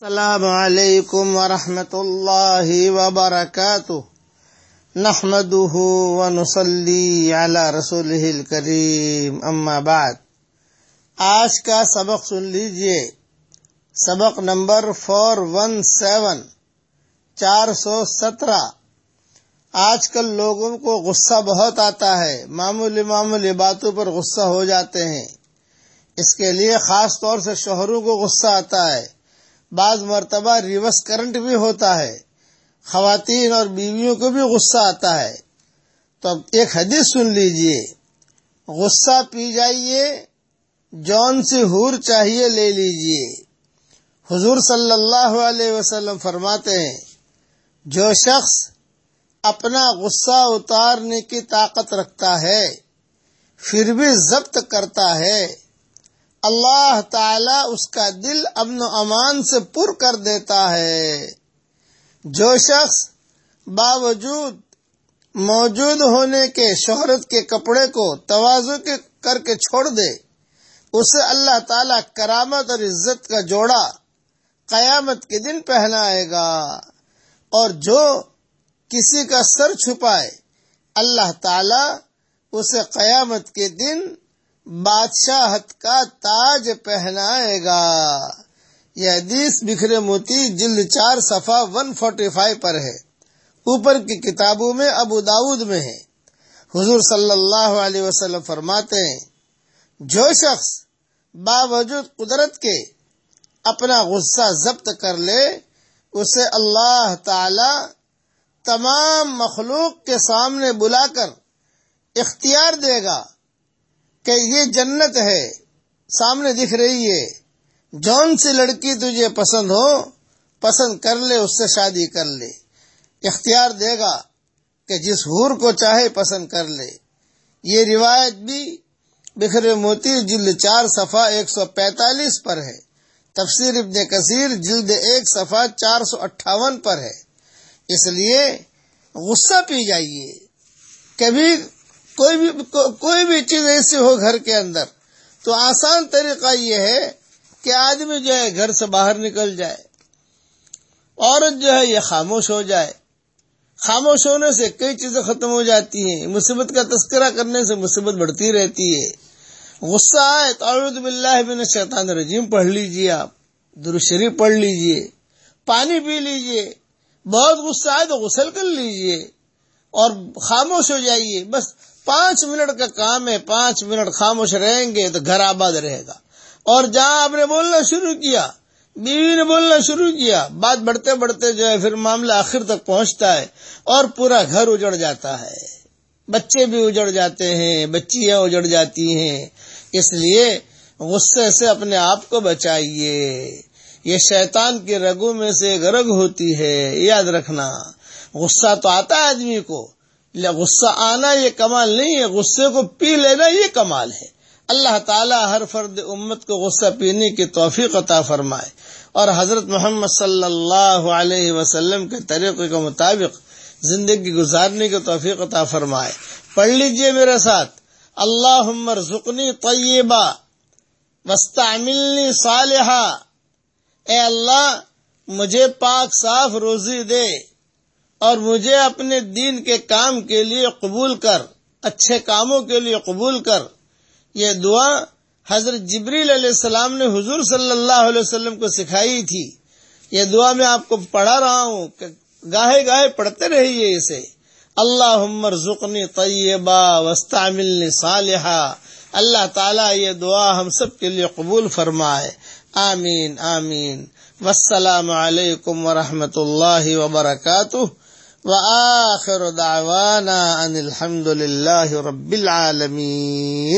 السلام علیکم ورحمۃ اللہ وبرکاتہ۔ نحمده ونصلي على رسوله الكريم اما بعد۔ آج کا سبق سن لیجیے۔ سبق نمبر فور ون سیون، چار سو سترہ۔ آج کل لوگوں کو غصہ بہت آتا ہے۔ معمولی معمولی باتوں پر غصہ ہو جاتے ہیں۔ اس کے لیے خاص طور سے شوہروں کو غصہ آتا ہے۔ بعض مرتبہ ریورس کرنٹ بھی ہوتا ہے، خواتین اور بیویوں کو بھی غصہ آتا ہے۔ تو اب ایک حدیث سن لیجیے۔ غصہ پی جائیے جون سے ہور چاہیے لے لیجیے۔ حضور صلی اللہ علیہ وسلم فرماتے ہیں، جو شخص اپنا غصہ اتارنے کی طاقت رکھتا ہے، پھر بھی ضبط کرتا ہے اللہ تعالی اس کا دل امن و امان سے پر کر دیتا ہے۔ جو شخص باوجود موجود ہونے کے شہرت کے کپڑے کو توازو کے کر کے چھوڑ دے، اسے اللہ تعالی کرامت اور عزت کا جوڑا قیامت کے دن پہنائے گا۔ اور جو کسی کا سر چھپائے، اللہ تعالی اسے قیامت کے دن بادشاہت کا تاج پہنائے گا۔ یہ حدیث بکھرے موتی جلد چار صفحہ ون فورٹی فائیو پر ہے۔ اوپر کی کتابوں میں ابو داود میں ہے۔ حضور صلی اللہ علیہ وسلم فرماتے ہیں، جو شخص باوجود قدرت کے اپنا غصہ ضبط کر لے، اسے اللہ تعالی تمام مخلوق کے سامنے بلا کر اختیار دے گا۔ کہ یہ جنت ہے۔ سامنے دکھ رہی ہے۔ جون سی لڑکی تجھے پسند ہو، پسند کر لے، اس سے شادی کر لے۔ اختیار دے گا کہ جس حور کو چاہے پسند کر لے۔ یہ روایت بھی بکھرے موتی جلد چار صفحہ ایک سو پینتالیس پر ہے۔ تفسیر ابن کثیر جلد ایک صفحہ چار سو اٹھاون پر ہے۔ اس لیے غصہ پی جائیے۔ کبھی کوئی بھی کوئی بھی چیز ایسی ہو گھر کے اندر، تو آسان طریقہ یہ ہے کہ آدمی جو ہے گھر سے باہر نکل جائے، عورت جو ہے یہ خاموش ہو جائے۔ خاموش ہونے سے کئی چیزیں ختم ہو جاتی ہیں۔ مصیبت کا تذکرہ کرنے سے مصیبت بڑھتی رہتی ہے۔ غصہ آئے تو اعوذ باللہ من الشیطان الرجیم، پڑھ لیجیے آپ۔ درشریف پڑھ لیجیے۔ پانی پی لیجیے۔ بہت غصہ آئے تو غسل کر لیجیے۔ اور خاموش ہو جائیے۔ بس پانچ منٹ کا کام ہے، پانچ منٹ خاموش رہیں گے تو گھر آباد رہے گا۔ اور جہاں آپ نے بولنا شروع کیا، بیوی نے بولنا شروع کیا، بات بڑھتے بڑھتے جو ہے پھر معاملہ آخر تک پہنچتا ہے اور پورا گھر اجڑ جاتا ہے۔ بچے بھی اجڑ جاتے ہیں، بچیاں اجڑ جاتی ہیں۔ اس لیے غصے سے اپنے آپ کو بچائیے۔ یہ شیطان کی رگوں میں سے ایک رگ ہوتی ہے، یاد رکھنا۔ غصہ تو آتا ہے آدمی کو غصہ آنا یہ کمال نہیں ہے، غصے کو پی لینا یہ کمال ہے۔ اللہ تعالیٰ ہر فرد امت کو غصہ پینے کی توفیق عطا فرمائے۔ اور حضرت محمد صلی اللہ علیہ وسلم کے طریقے کے مطابق زندگی گزارنے کی توفیق عطا فرمائے۔ پڑھ لیجیے میرے ساتھ۔ اللہ عمر زکنی طیبہ وسطی صالحہ اے اللہ، مجھے پاک صاف روزی دے۔ اور مجھے اپنے دین کے کام کے لیے قبول کر، اچھے کاموں کے لیے قبول کر۔ یہ دعا حضرت جبریل علیہ السلام نے حضور صلی اللہ علیہ وسلم کو سکھائی تھی۔ یہ دعا میں آپ کو پڑھا رہا ہوں کہ گاہے گاہے پڑھتے رہیے اسے۔ اللہ عمر ذکنی طیبہ وسطی صالحہ اللہ تعالیٰ یہ دعا ہم سب کے لیے قبول فرمائے۔ آمین آمین. والسلام علیکم ورحمۃ اللہ وبرکاتہ. وآخر دعوانا ان الحمد لله رب العالمین.